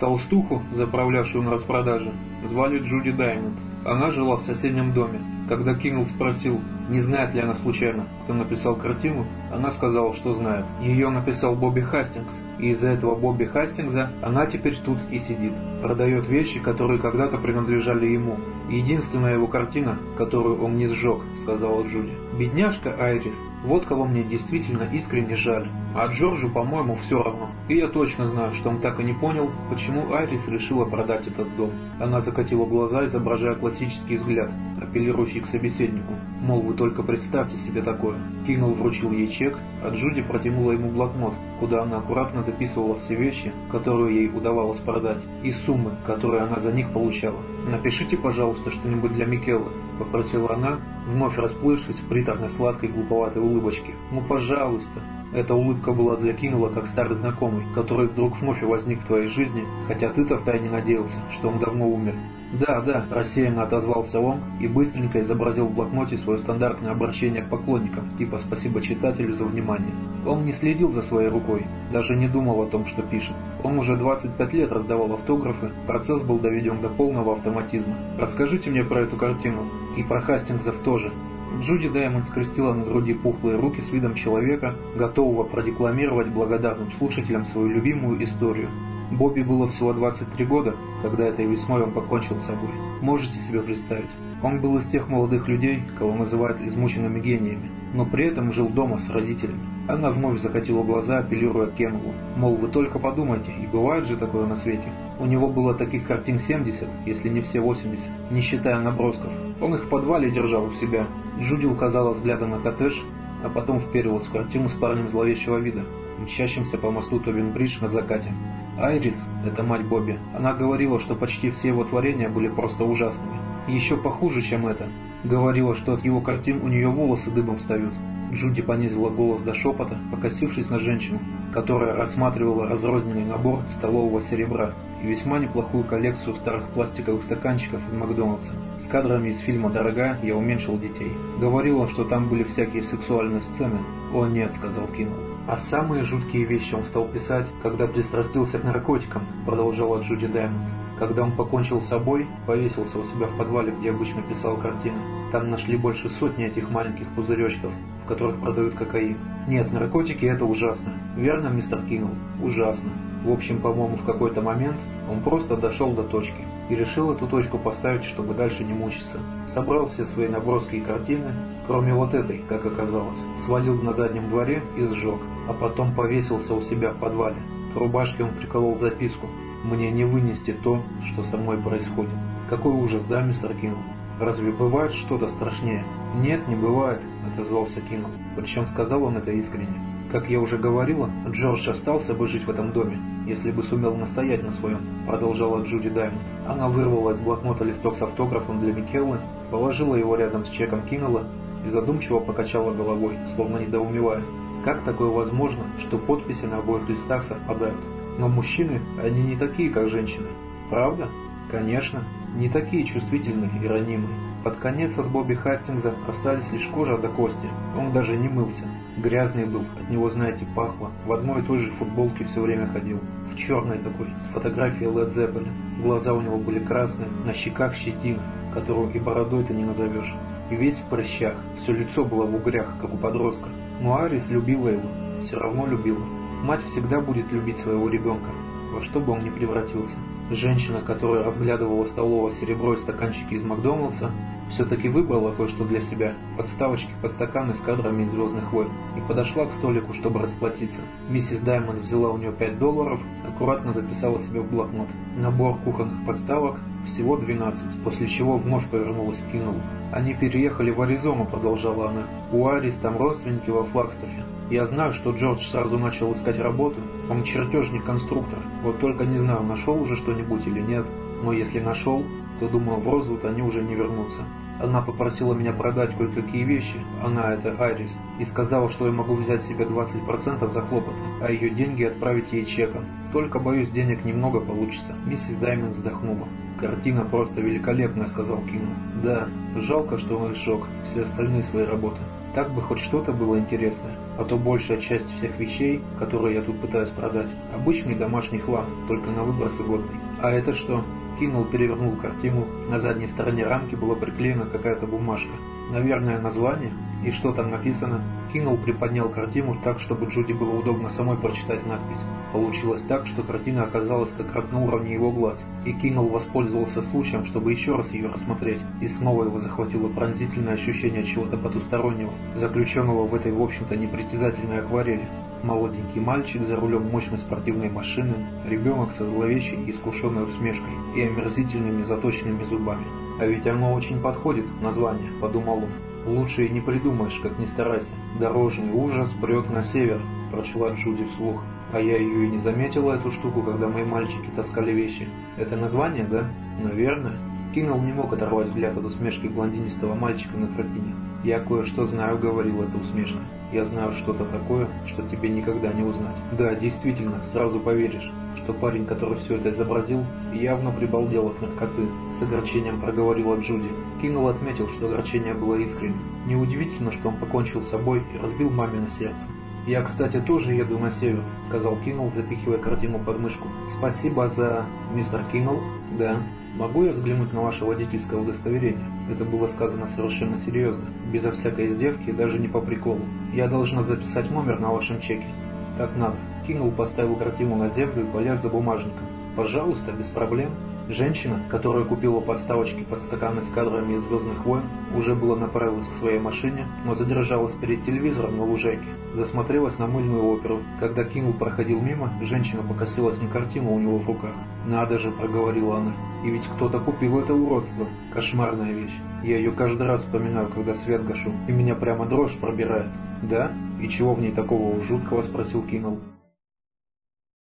Толстуху, заправлявшую на распродаже, звали Джуди Даймонд. Она жила в соседнем доме. Когда Кингл спросил, не знает ли она случайно, кто написал картину, она сказала, что знает. Ее написал Бобби Хастингс, и из-за этого Бобби Хастингса она теперь тут и сидит. Продает вещи, которые когда-то принадлежали ему. Единственная его картина, которую он не сжег, сказала Джуди. Бедняжка Айрис, вот кого мне действительно искренне жаль. А Джорджу, по-моему, все равно. И я точно знаю, что он так и не понял, почему Айрис решила продать этот дом. Она закатила глаза, изображая классический взгляд, апеллирующий к собеседнику. Мол, вы только представьте себе такое. Кинул вручил ей чек, а Джуди протянула ему блокнот, куда она аккуратно записывала все вещи, которые ей удавалось продать, и суммы, которые она за них получала. «Напишите, пожалуйста, что-нибудь для Микеллы», – попросила она, вновь расплывшись в приторной сладкой глуповатой улыбочке. «Ну, пожалуйста». Эта улыбка была для Кинула как старый знакомый, который вдруг вновь возник в твоей жизни, хотя ты-то втайне надеялся, что он давно умер. «Да, да», – рассеянно отозвался он и быстренько изобразил в блокноте свое стандартное обращение к поклонникам, типа «спасибо читателю за внимание». Он не следил за своей рукой, даже не думал о том, что пишет. Он уже 25 лет раздавал автографы, процесс был доведен до полного автоматизма. «Расскажите мне про эту картину. И про Хастингсов тоже», Джуди Даймонд скрестила на груди пухлые руки с видом человека, готового продекламировать благодарным слушателям свою любимую историю. Бобби было всего 23 года, когда этой весной он покончил с собой. Можете себе представить? Он был из тех молодых людей, кого называют измученными гениями, но при этом жил дома с родителями. Она вновь закатила глаза, апеллируя к Кеннеллу. Мол, вы только подумайте, и бывает же такое на свете. У него было таких картин 70, если не все 80, не считая набросков. Он их в подвале держал у себя. Джуди указала взглядом на коттедж, а потом вперилась в картину с парнем зловещего вида, мчащимся по мосту Тобин-Бридж на закате. Айрис, это мать Бобби, она говорила, что почти все его творения были просто ужасными. Еще похуже, чем это. Говорила, что от его картин у нее волосы дыбом встают. Джуди понизила голос до шепота, покосившись на женщину, которая рассматривала разрозненный набор столового серебра и весьма неплохую коллекцию старых пластиковых стаканчиков из Макдональдса. С кадрами из фильма «Дорога» я уменьшил детей. Говорила, что там были всякие сексуальные сцены. «О нет», — сказал Кинул. А самые жуткие вещи он стал писать, когда пристрастился к наркотикам, продолжала Джуди Даймонд. Когда он покончил с собой, повесился у себя в подвале, где обычно писал картины. Там нашли больше сотни этих маленьких пузыречков, которых продают кокаин. Нет, наркотики это ужасно. Верно, мистер Кингл? Ужасно. В общем, по-моему, в какой-то момент он просто дошел до точки и решил эту точку поставить, чтобы дальше не мучиться. Собрал все свои наброски и картины, кроме вот этой, как оказалось, свалил на заднем дворе и сжег, а потом повесился у себя в подвале. К рубашке он приколол записку «Мне не вынести то, что со мной происходит». Какой ужас, да, мистер Кинг? Разве бывает что-то страшнее? Нет, не бывает, отозвался Кинг. Причем сказал он это искренне. Как я уже говорила, Джордж остался бы жить в этом доме, если бы сумел настоять на своем, продолжала Джуди Даймонд. Она вырвала из блокнота листок с автографом для Микеллы, положила его рядом с чеком Киннелла и задумчиво покачала головой, словно недоумевая. Как такое возможно, что подписи на обоих листах совпадают? Но мужчины, они не такие, как женщины. Правда? Конечно, не такие чувствительные и ранимые. Под конец от Бобби Хастингса остались лишь кожа до кости. Он даже не мылся. Грязный был, от него, знаете, пахло. В одной и той же футболке все время ходил. В черной такой, с фотографией Led Zeppelin. Глаза у него были красные, на щеках щетина, которую и бородой-то не назовешь. И весь в прыщах, все лицо было в угрях, как у подростка. Но Арис любила его, все равно любила. Мать всегда будет любить своего ребенка, во что бы он ни превратился. Женщина, которая разглядывала столовое серебро и стаканчики из Макдоналдса, все-таки выбрала кое-что для себя, подставочки под стаканы с кадрами из «Звездных войн», и подошла к столику, чтобы расплатиться. Миссис Даймонд взяла у нее 5 долларов, аккуратно записала себе в блокнот. Набор кухонных подставок всего 12, после чего вновь повернулась к. «Они переехали в Аризону», — продолжала она. «У Арис там родственники во Флагстафе. Я знаю, что Джордж сразу начал искать работу. Он чертежник-конструктор. Вот только не знаю, нашел уже что-нибудь или нет. Но если нашел, то думаю, в Розвуд они уже не вернутся. Она попросила меня продать кое-какие вещи, она это Айрис, и сказала, что я могу взять себе 20% за хлопоты, а ее деньги отправить ей чеком. Только, боюсь, денег немного получится. Миссис Даймонд вздохнула. «Картина просто великолепная», — сказал Кину. «Да, жалко, что он сжег все остальные свои работы. Так бы хоть что-то было интересное. а то большая часть всех вещей, которые я тут пытаюсь продать, обычный домашний хлам, только на выбросы годный. А это что? Кинул, перевернул картину. На задней стороне рамки была приклеена какая-то бумажка. Наверное, название? И что там написано? Кинул, приподнял картину так, чтобы Джуди было удобно самой прочитать надпись. Получилось так, что картина оказалась как раз на уровне его глаз. И Кинул воспользовался случаем, чтобы еще раз ее рассмотреть. И снова его захватило пронзительное ощущение чего-то потустороннего, заключенного в этой, в общем-то, непритязательной акварели. Молоденький мальчик за рулем мощной спортивной машины, ребенок со зловещей искушенной усмешкой и омерзительными заточенными зубами. А ведь оно очень подходит, название, подумал он. Лучше и не придумаешь, как ни старайся. Дорожный ужас брет на север, прочла Джуди вслух. А я ее и не заметила, эту штуку, когда мои мальчики таскали вещи. Это название, да? Наверное. Кинул не мог оторвать взгляд от усмешки блондинистого мальчика на картине. «Я кое-что знаю», — говорил эта усмешка. «Я знаю что-то такое, что тебе никогда не узнать». Да, действительно, сразу поверишь, что парень, который все это изобразил, явно прибалдел от наркоты. С огорчением проговорила Джуди. Кинул отметил, что огорчение было искренним. Неудивительно, что он покончил с собой и разбил маме на сердце. «Я, кстати, тоже еду на север», — сказал Кинул, запихивая картину под мышку. «Спасибо за... мистер Кинул?» «Да». «Могу я взглянуть на ваше водительское удостоверение?» Это было сказано совершенно серьезно, безо всякой издевки и даже не по приколу. «Я должна записать номер на вашем чеке». «Так надо». Кинул, поставил картину на землю и полез за бумажником. «Пожалуйста, без проблем». Женщина, которая купила подставочки под стаканы с кадрами из «Звездных войн», уже было направилась к своей машине, но задержалась перед телевизором на лужайке. Засмотрелась на мыльную оперу. Когда Кингл проходил мимо, женщина покосилась на картину у него в руках. «Надо же», — проговорила она. «И ведь кто-то купил это уродство. Кошмарная вещь. Я ее каждый раз вспоминаю, когда свет гашу, и меня прямо дрожь пробирает». «Да? И чего в ней такого жуткого?» — спросил Кингл.